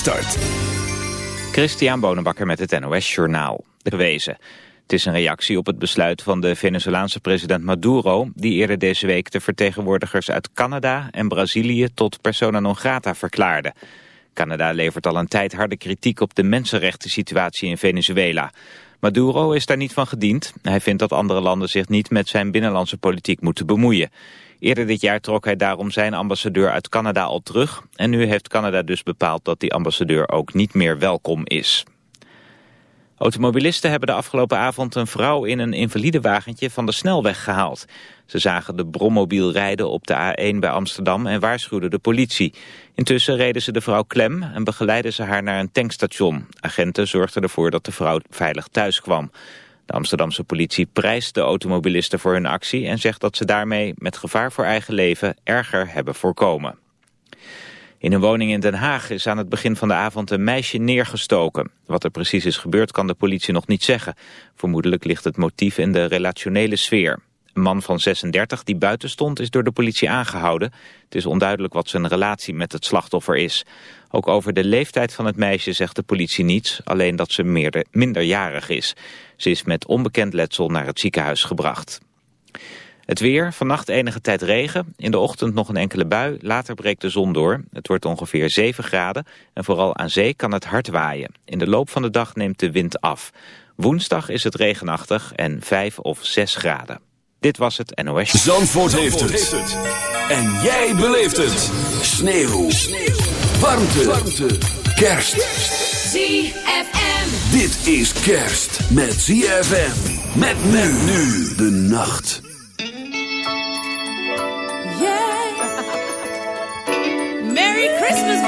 start. Christian Bonenbakker met het NOS Journaal. Gewezen. Het is een reactie op het besluit van de Venezolaanse president Maduro... die eerder deze week de vertegenwoordigers uit Canada en Brazilië... tot persona non grata verklaarde. Canada levert al een tijd harde kritiek op de mensenrechten situatie in Venezuela. Maduro is daar niet van gediend. Hij vindt dat andere landen zich niet met zijn binnenlandse politiek moeten bemoeien. Eerder dit jaar trok hij daarom zijn ambassadeur uit Canada al terug. En nu heeft Canada dus bepaald dat die ambassadeur ook niet meer welkom is. Automobilisten hebben de afgelopen avond een vrouw in een invalidewagentje van de snelweg gehaald. Ze zagen de brommobiel rijden op de A1 bij Amsterdam en waarschuwden de politie. Intussen reden ze de vrouw klem en begeleidden ze haar naar een tankstation. Agenten zorgden ervoor dat de vrouw veilig thuis kwam. De Amsterdamse politie prijst de automobilisten voor hun actie... en zegt dat ze daarmee met gevaar voor eigen leven erger hebben voorkomen. In een woning in Den Haag is aan het begin van de avond een meisje neergestoken. Wat er precies is gebeurd kan de politie nog niet zeggen. Vermoedelijk ligt het motief in de relationele sfeer. Een man van 36 die buiten stond is door de politie aangehouden. Het is onduidelijk wat zijn relatie met het slachtoffer is. Ook over de leeftijd van het meisje zegt de politie niets, alleen dat ze minderjarig is. Ze is met onbekend letsel naar het ziekenhuis gebracht. Het weer, vannacht enige tijd regen, in de ochtend nog een enkele bui, later breekt de zon door. Het wordt ongeveer 7 graden en vooral aan zee kan het hard waaien. In de loop van de dag neemt de wind af. Woensdag is het regenachtig en 5 of 6 graden. Dit was het NOS. Zandvoort, heeft, het. En jij beleeft het. Sneeuw. Sneeuw. Warmte. Warmte. Kerst. ZFM. Dit is kerst met ZFM. Met men nu de nacht. Yeah. Merry Christmas,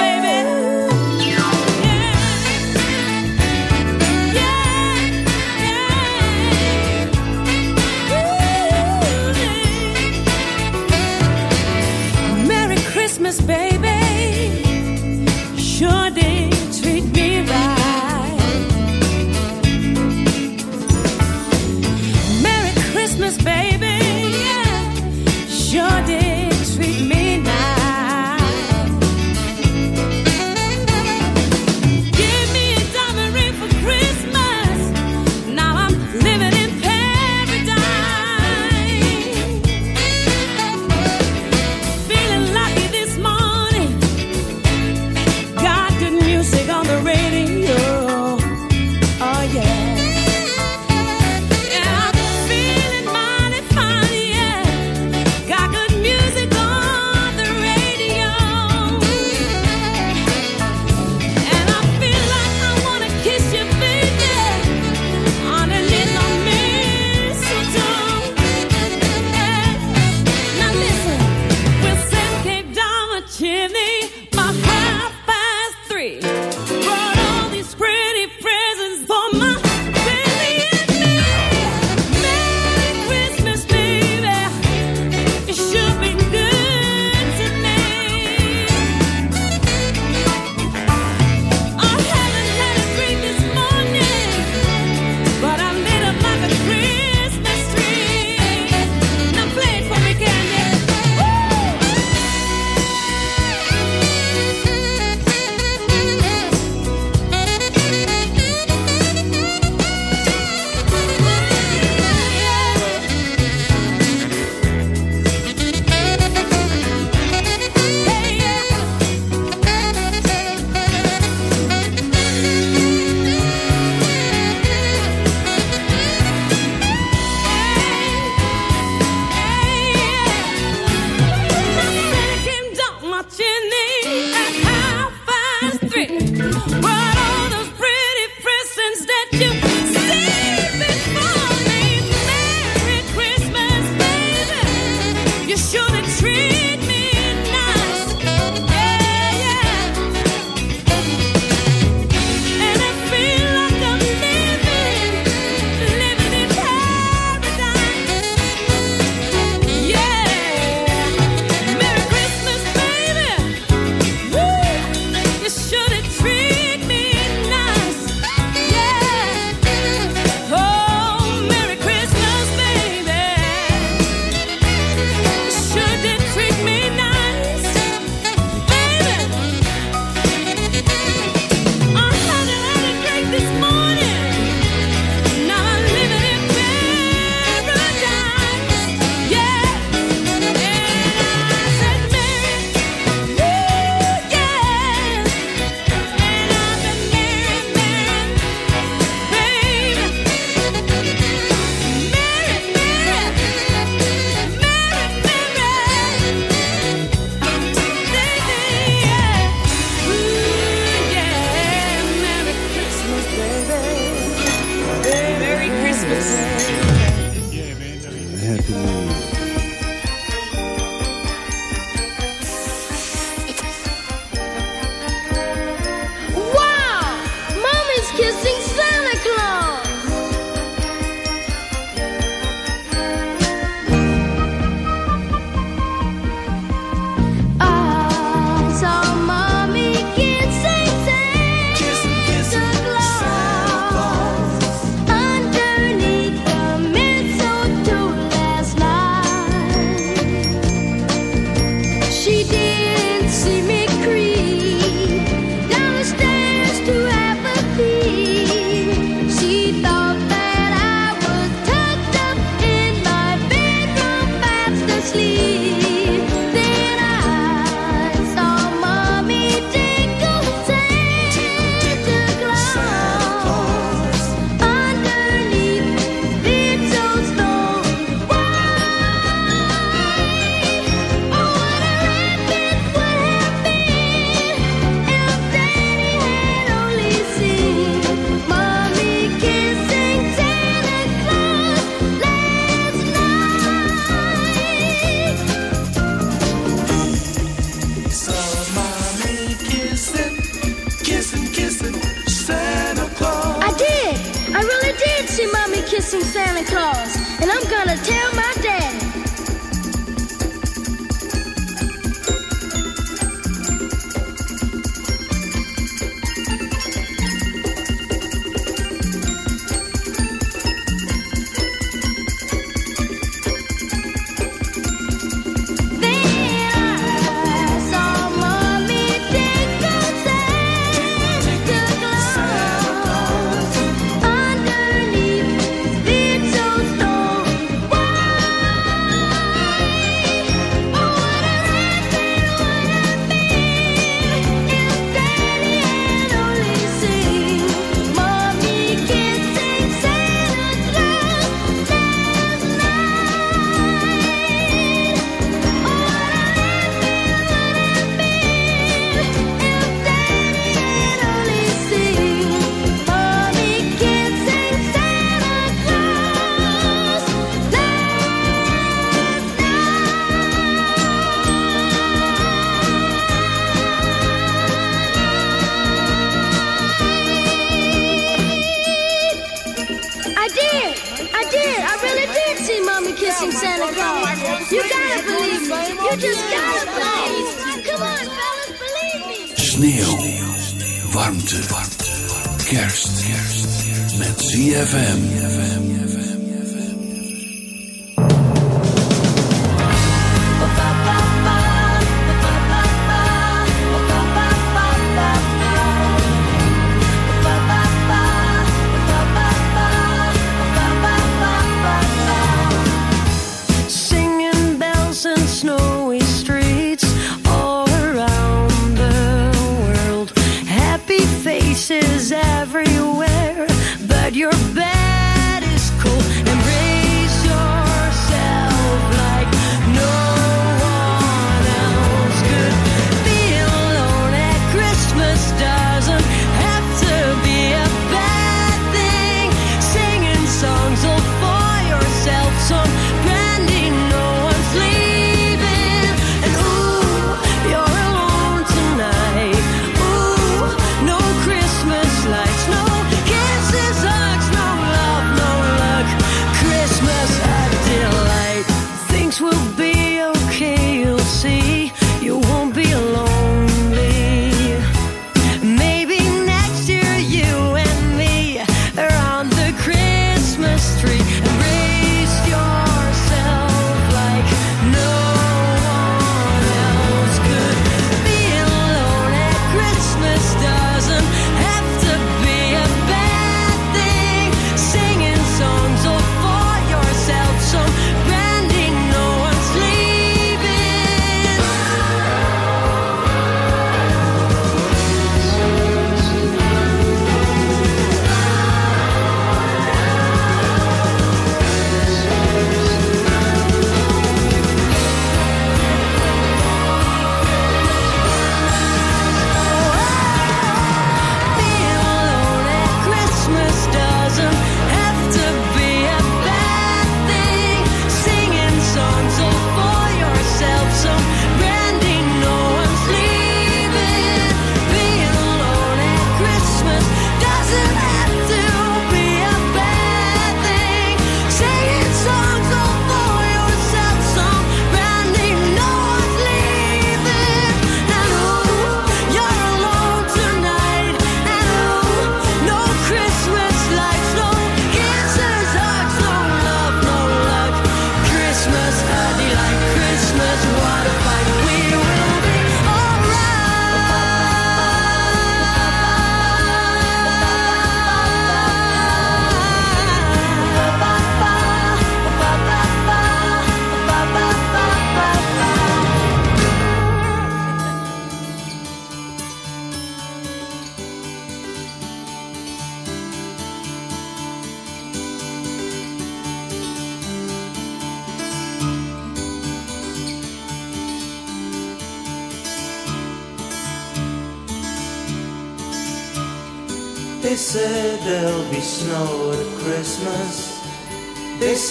happily.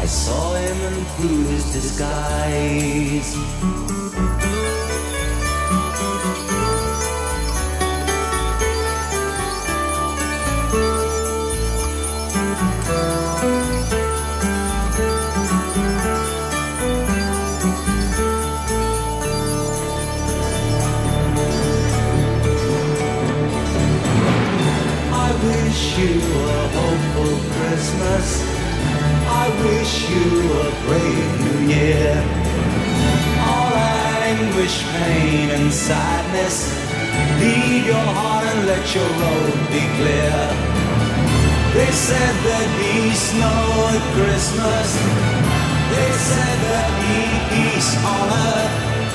I saw him through his disguise. I wish you a hopeful Christmas. Wish you a brave new year. All anguish, pain, and sadness. Leave your heart and let your road be clear. They said there'd be snow at Christmas. They said there'd be peace on earth.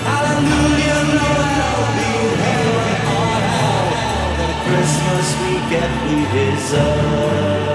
Hallelujah, Noel, be heaven on earth. The Christmas we get we deserve.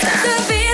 Fiesta.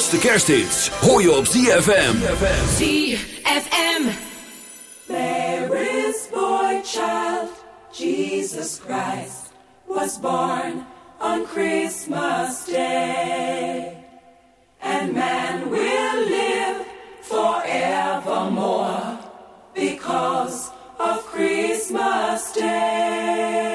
grootste kersthits hoor je op ZFM. ZFM. Mary's boy child, Jesus Christ, was born on Christmas Day. And man will live forevermore because of Christmas Day.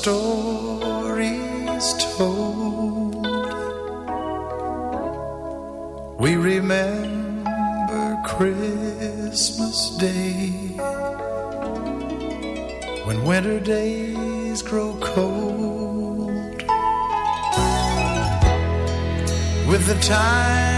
Stories told. We remember Christmas Day when winter days grow cold. With the time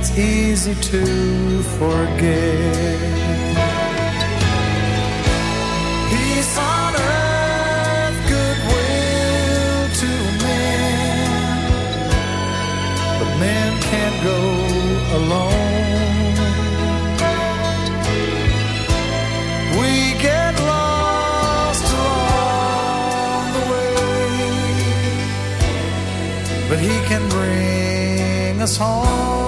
It's easy to forget. Can't go alone. We get lost along the way, but He can bring us home.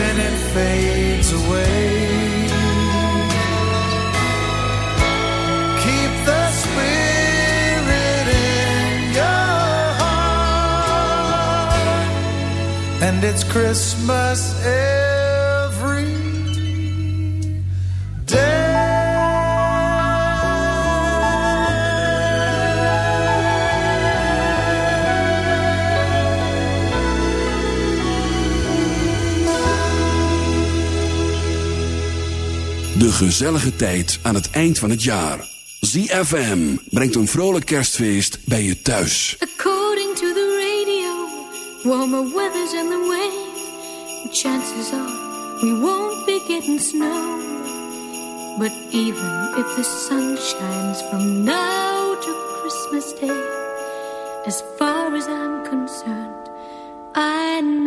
then it fades away. Keep the spirit in your heart, and it's Christmas every De gezellige tijd aan het eind van het jaar. ZFM brengt een vrolijk kerstfeest bij je thuis. According to the radio, warmer weather's in the way. Chances are we won't be getting snow. But even if the sun shines from now to Christmas Day, as far as I'm concerned, presents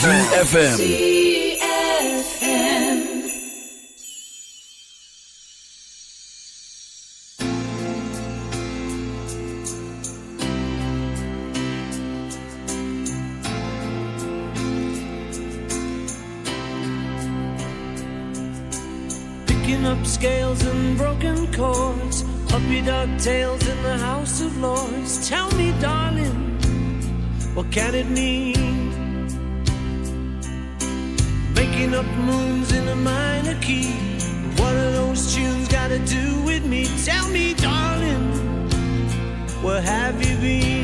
ZFM. up scales and broken chords, puppy dog tails in the House of Lords. Tell me, darling, what can it mean? Tell me, darling, where have you been?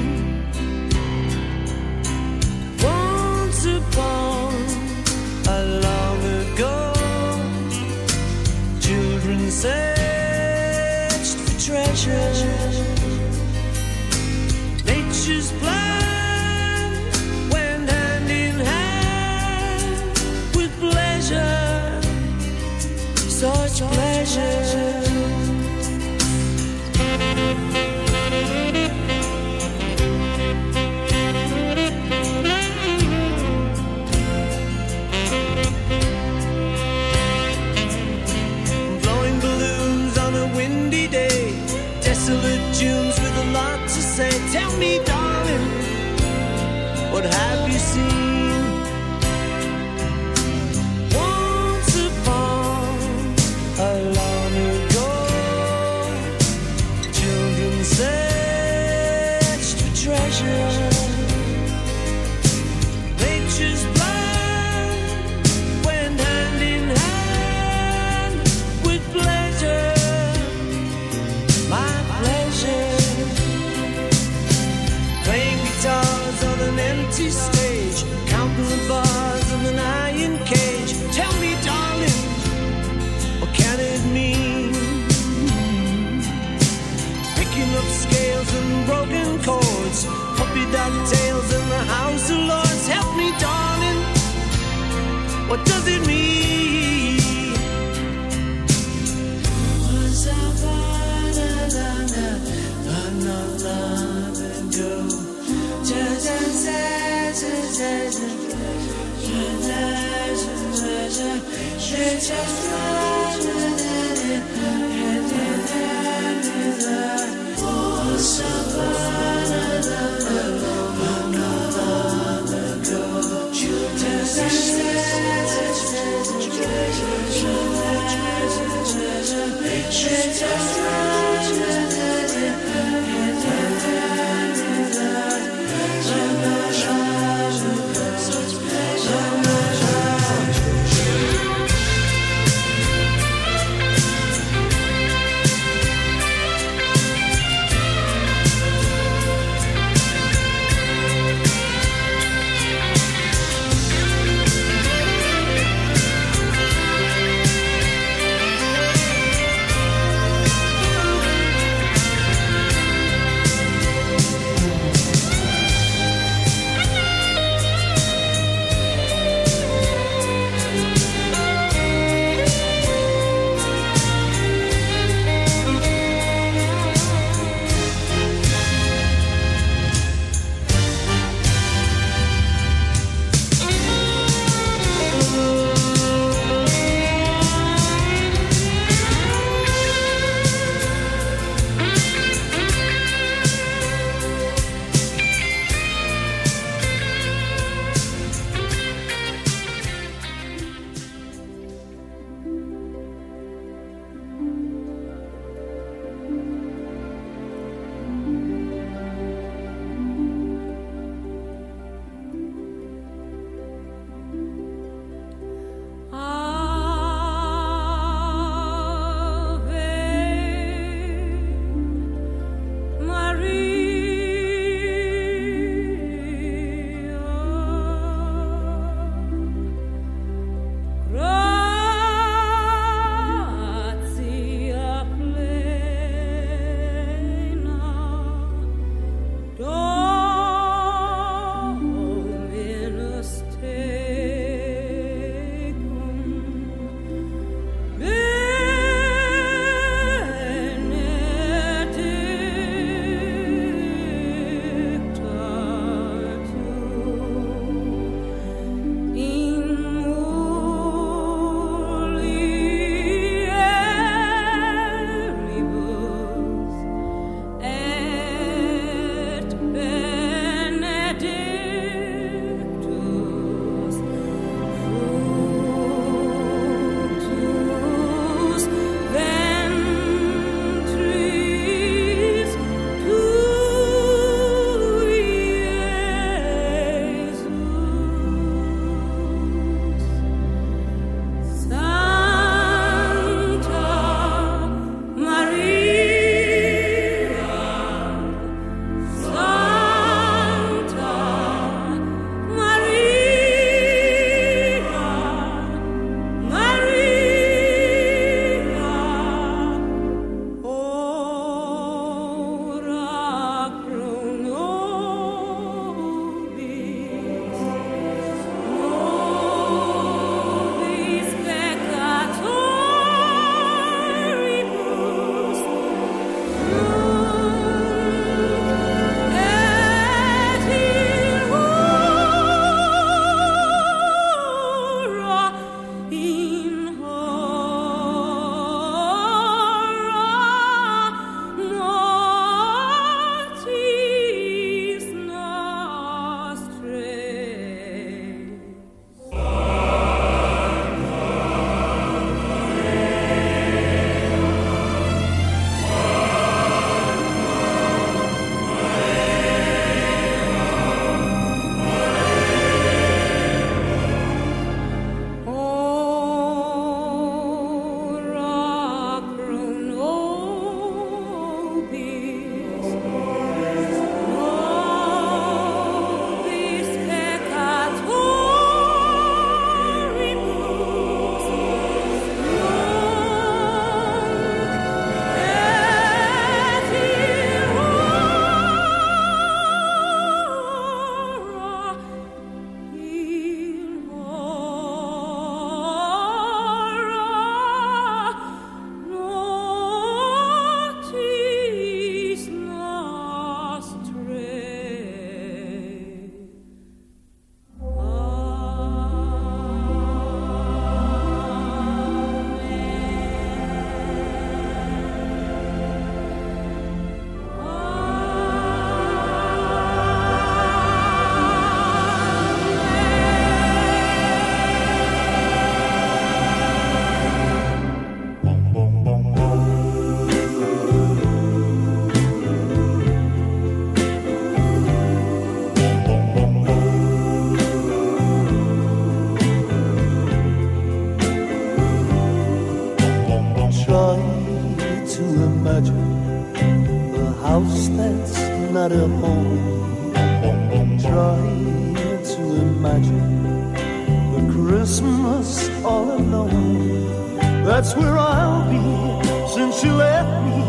All alone. That's where I'll be since you left me.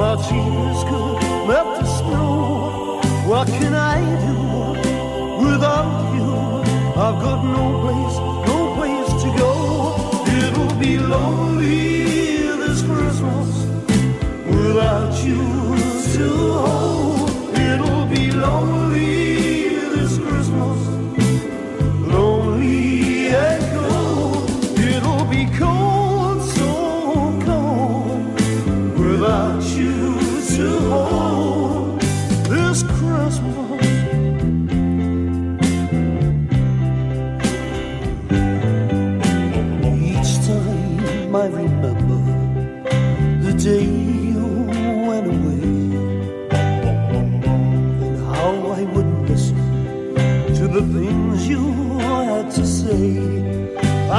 My tears could melt the snow. What can I do without you? I've got no place, no place to go. It'll be lonely this Christmas without you to hold.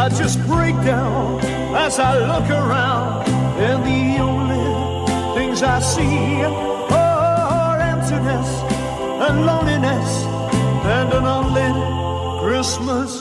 I just break down as I look around, and the only things I see are emptiness and loneliness and an unlit Christmas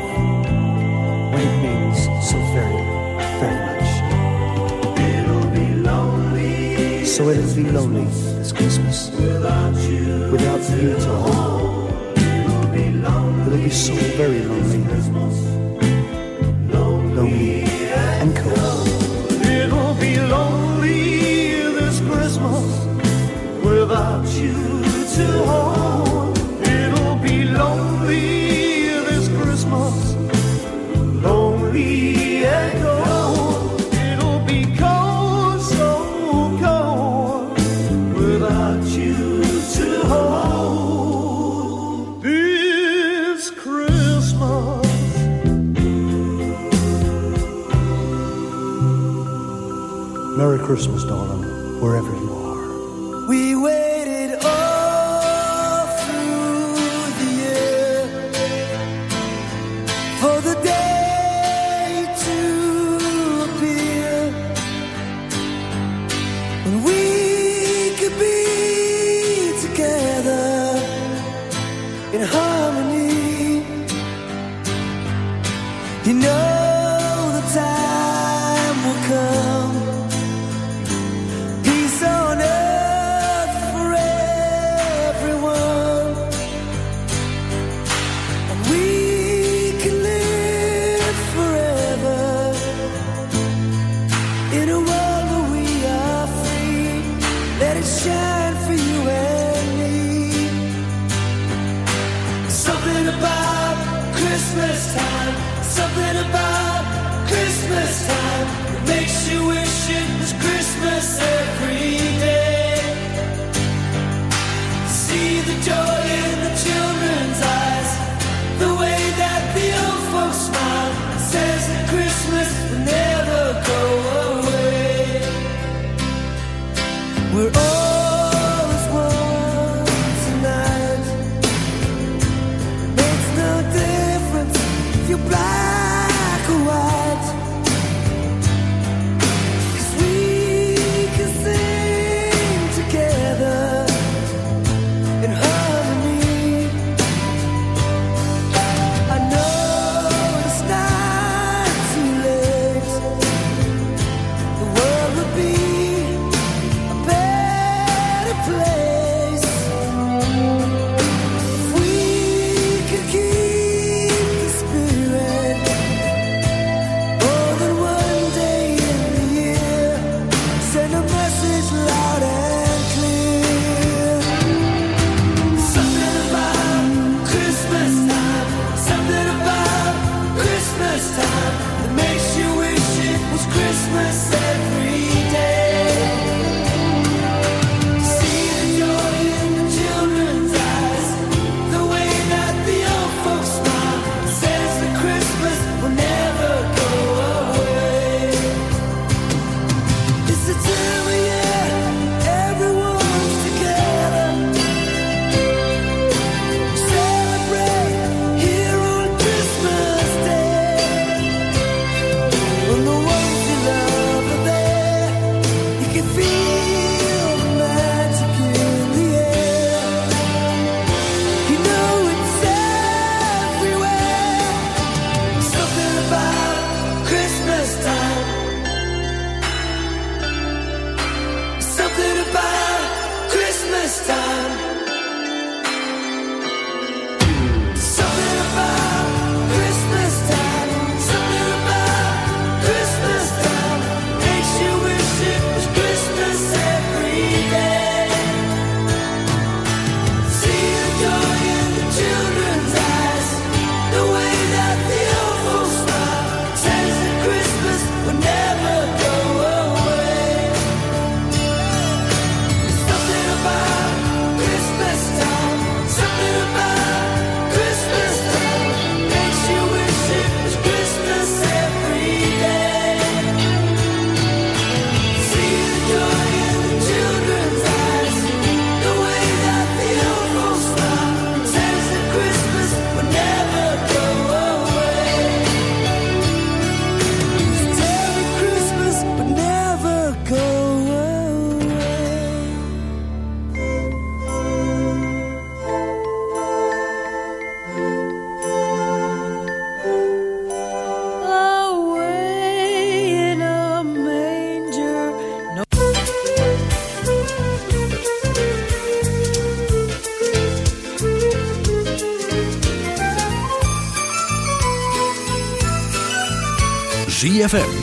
So it'll be lonely this Christmas without you, without you to hold. It'll be so very lonely, lonely and cold. Christmas, darling, wherever